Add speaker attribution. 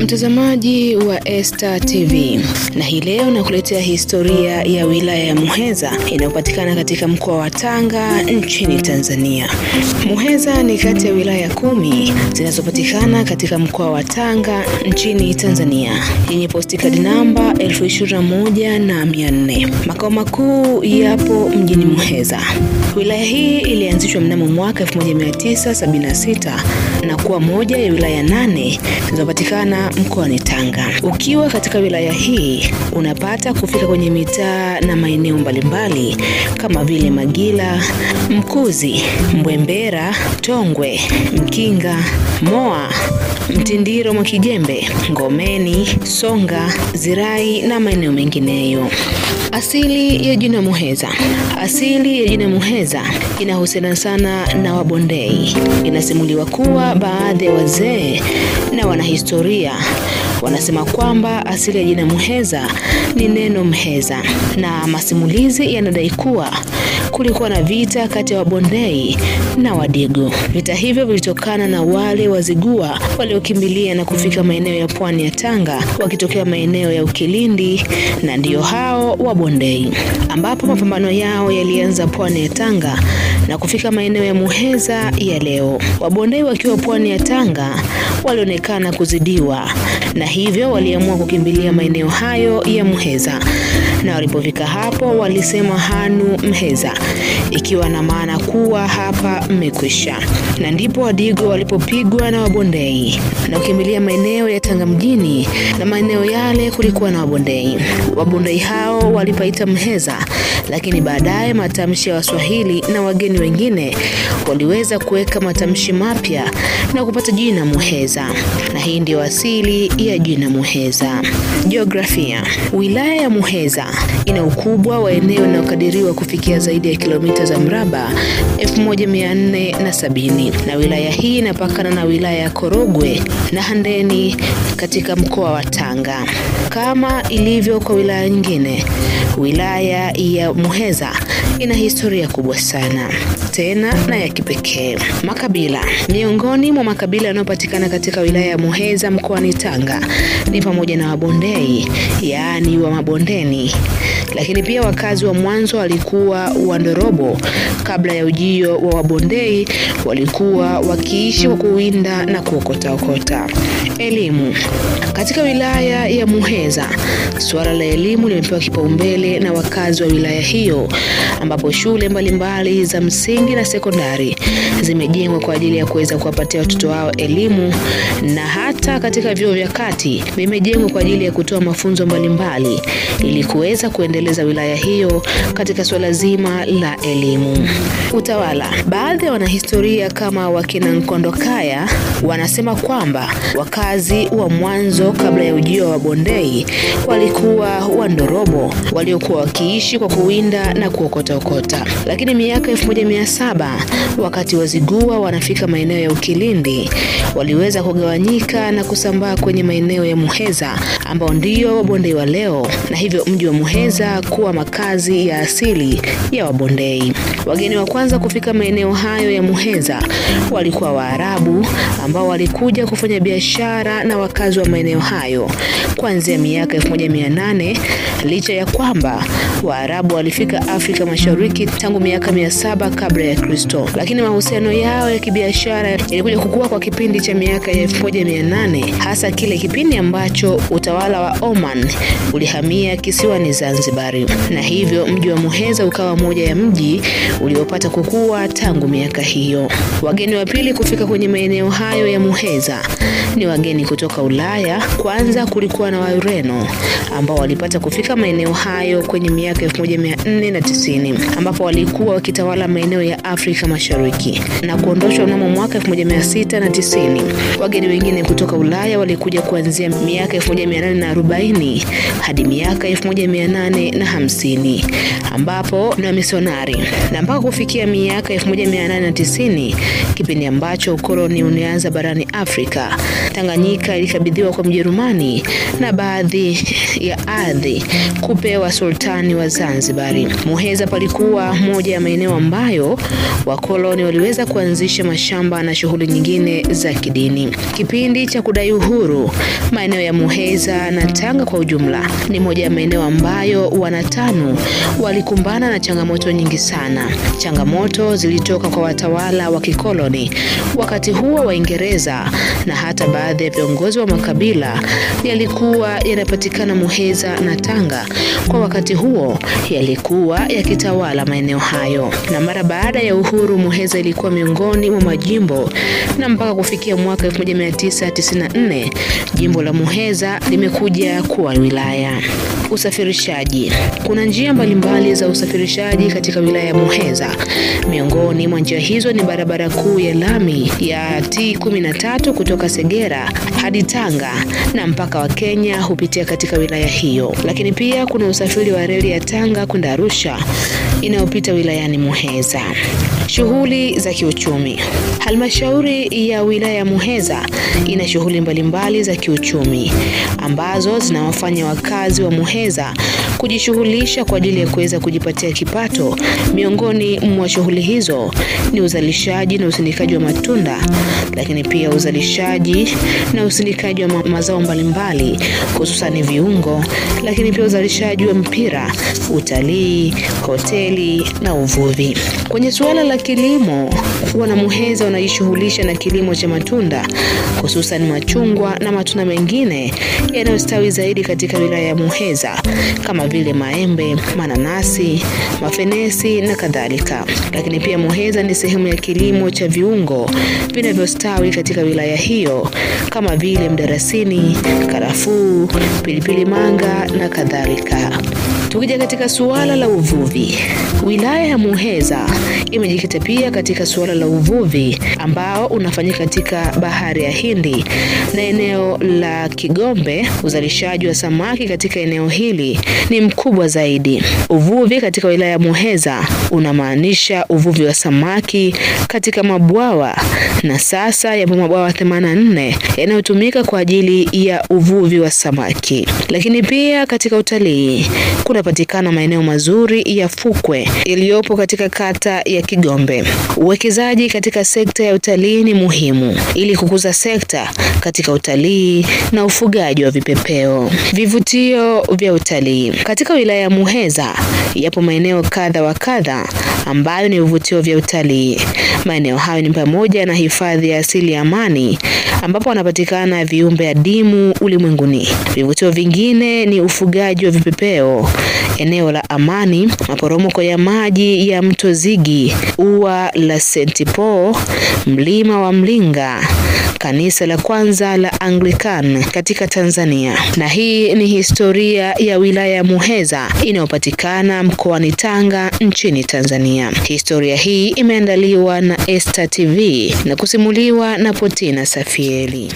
Speaker 1: Mtazamaji wa Esta TV, na hii leo nakuletea historia ya wilaya ya Muheza inayopatikana katika mkoa wa Tanga nchini Tanzania. Muheza ni kati ya wilaya kumi zinazopatikana katika mkoa wa Tanga nchini Tanzania yenye postikadi namba elfu ishirini na moja na mia nne. Makao makuu yapo mjini Muheza. Wilaya hii ilianzishwa mnamo mwaka 1976 na kuwa moja ya wilaya nane zinazopatikana mkoani Tanga. Ukiwa katika wilaya hii unapata kufika kwenye mitaa na maeneo mbalimbali kama vile Magila, Mkuzi, Mbwembera, Tongwe, Mkinga, Moa, Mtindiro mwa Kijembe, Ngomeni, Songa, Zirai na maeneo mengineyo. Asili ya jina Muheza. Asili ya jina Muheza inahusiana sana na Wabondei. Inasimuliwa kuwa baadhi ya wazee na wanahistoria wanasema kwamba asili ya jina Muheza ni neno mheza, na masimulizi yanadai kuwa kulikuwa na vita kati ya Wabondei na Wadigo. Vita hivyo vilitokana na wale Wazigua waliokimbilia na kufika maeneo ya pwani ya Tanga wakitokea maeneo ya Ukilindi, na ndiyo hao Wabondei, ambapo mapambano yao yalianza pwani ya Tanga na kufika maeneo ya Muheza ya leo. Wabondei wakiwa pwani ya Tanga walionekana kuzidiwa na hivyo waliamua kukimbilia maeneo hayo ya Muheza, na walipofika hapo walisema hanu mheza, ikiwa na maana kuwa hapa mmekwisha. Na ndipo Wadigo walipopigwa na Wabondei na kukimbilia maeneo ya Tanga mjini, na maeneo yale kulikuwa na Wabondei. Wabondei hao walipaita Mheza, lakini baadaye matamshi ya Waswahili na wageni wengine waliweza kuweka matamshi mapya na kupata jina Muheza, na hii ndio asili ya jina Muheza. Jiografia. Wilaya ya Muheza ina ukubwa wa eneo linalokadiriwa kufikia zaidi ya kilomita za mraba 1470 na wilaya hii inapakana na wilaya ya Korogwe na Handeni katika mkoa wa Tanga. Kama ilivyo kwa wilaya nyingine, wilaya ya Muheza ina historia kubwa sana tena na ya kipekee. Makabila. Miongoni mwa makabila yanayopatikana katika wilaya ya Muheza mkoani Tanga ni pamoja na Wabondei, yaani wa mabondeni, lakini pia wakazi wa mwanzo walikuwa Wandorobo. Kabla ya ujio wa Wabondei walikuwa wakiishi kwa kuwinda na kuokotaokota. Elimu. Katika wilaya ya Muheza, suala la elimu limepewa kipaumbele na wakazi wa wilaya hiyo, ambapo shule mbalimbali mbali za msingi na sekondari zimejengwa kwa ajili ya kuweza kuwapatia watoto wao elimu, na hata katika vyuo vya kati vimejengwa kwa ajili ya kutoa mafunzo mbalimbali ili kuweza kuendeleza wilaya hiyo katika suala zima la elimu. Utawala. Baadhi ya wanahistoria kama wakina Nkondokaya wanasema kwamba wakazi wa mwanzo kabla ya ujio wa Bondei walikuwa Wandorobo waliokuwa wakiishi kwa kuwinda na kuokota okota. lakini miaka 1700 wakati Wazigua wanafika maeneo ya Ukilindi waliweza kugawanyika na kusambaa kwenye maeneo ya Muheza ambao ndio Wabondei wa leo, na hivyo mji wa Muheza kuwa makazi ya asili ya Wabondei. Wageni wa kwanza kufika maeneo hayo ya Muheza walikuwa Waarabu ambao walikuja kufanya biashara na wakazi wa maeneo hayo. Kuanzia miaka 1800 licha ya kwamba Waarabu walifika Afrika Mashariki tangu miaka 700 kabla ya Kristo, lakini mahusiano yao ya kibiashara yalikuja kukua kwa kipindi cha miaka ya 1800 hasa kile kipindi ambacho utawala wa Oman ulihamia kisiwani Zanzibari, na hivyo mji wa Muheza ukawa moja ya mji uliopata kukua tangu miaka hiyo. Wageni wa pili kufika kwenye maeneo hayo ya Muheza ni wageni kutoka Ulaya. Kwanza kulikuwa na Waureno ambao walipata kufika maeneo hayo kwenye miaka 1490 ambapo walikuwa wakitawala maeneo ya Afrika Mashariki na kuondoshwa mnamo mwaka 1690. Wageni wengine kutoka Ulaya walikuja kuanzia miaka 1840 hadi miaka 1850 ambapo na misionari na mpaka kufikia miaka 1890 kipindi ambacho ukoloni ulianza barani Afrika. Tanganyika ilikabidhiwa kwa Mjerumani na baadhi ya ardhi kupewa sultani wa Zanzibari. Muheza palikuwa moja ya maeneo ambayo wakoloni waliweza kuanzisha mashamba na shughuli nyingine za kidini. Kipindi cha kudai uhuru, maeneo ya Muheza na Tanga kwa ujumla ni moja ya maeneo ambayo wanatanu walikumbana na changamoto nyingi sana. Changamoto zilitoka kwa watawala wa kikoloni wakati huo Waingereza na hata baadhi ya viongozi wa makabila yalikuwa yanapatikana Muheza na Tanga kwa wakati huo yalikuwa yakitawala maeneo hayo, na mara baada ya uhuru Muheza ilikuwa miongoni mwa majimbo, na mpaka kufikia mwaka 1994 jimbo la Muheza limekuja kuwa wilaya. Usafirishaji. Kuna njia mbalimbali za usafirishaji katika wilaya ya Muheza. Miongoni mwa njia hizo ni barabara kuu ya lami ya T13 kutoka Segera hadi Tanga na mpaka wa Kenya hupitia katika wilaya hiyo. Lakini pia kuna usafiri wa reli ya Tanga kwenda Arusha inayopita wilayani Muheza. Shughuli za kiuchumi. Halmashauri ya wilaya ya Muheza ina shughuli mbalimbali za kiuchumi ambazo zinawafanya wakazi wa Muheza kujishughulisha kwa ajili ya kuweza kujipatia kipato. Miongoni mwa shughuli hizo ni uzalishaji na usindikaji wa matunda, lakini pia uzalishaji na usindikaji wa mazao mbalimbali hususani viungo, lakini pia uzalishaji wa mpira, utalii, hoteli na uvuvi. Kwenye suala la kilimo, wana Muheza wanajishughulisha na kilimo cha matunda, hususan machungwa na matunda mengine yanayostawi zaidi katika wilaya ya Muheza kama vile maembe, mananasi, mafenesi na kadhalika. Lakini pia Muheza ni sehemu ya kilimo cha viungo vinavyostawi katika wilaya hiyo kama vile mdarasini, karafuu, pilipili manga na kadhalika. Tukija katika suala la uvuvi, wilaya ya Muheza imejikita pia katika suala la uvuvi ambao unafanyika katika bahari ya Hindi na eneo la Kigombe. Uzalishaji wa samaki katika eneo hili ni mkubwa zaidi. Uvuvi katika wilaya ya Muheza unamaanisha uvuvi wa samaki katika mabwawa, na sasa yapo mabwawa 84 yanayotumika kwa ajili ya uvuvi wa samaki. Lakini pia katika utalii kunapatikana maeneo mazuri ya fukwe iliyopo katika kata ya Kigombe. Uwekezaji katika sekta ya utalii ni muhimu ili kukuza sekta katika utalii na ufugaji wa vipepeo. Vivutio vya utalii katika wilaya ya Muheza yapo maeneo kadha wa kadha ambayo ni vivutio vya utalii. Maeneo hayo ni pamoja na hifadhi ya asili ya Amani ambapo wanapatikana viumbe adimu ulimwenguni. Vivutio vingine ni ufugaji wa vipepeo, eneo la Amani, maporomoko ya maji ya mto Zigi, ua la St. Paul, mlima wa Mlinga, kanisa la kwanza la Anglican katika Tanzania. Na hii ni historia ya wilaya ya Muheza inayopatikana mkoani Tanga nchini Tanzania. Historia hii imeandaliwa na Esta TV na kusimuliwa na Potina Safieli.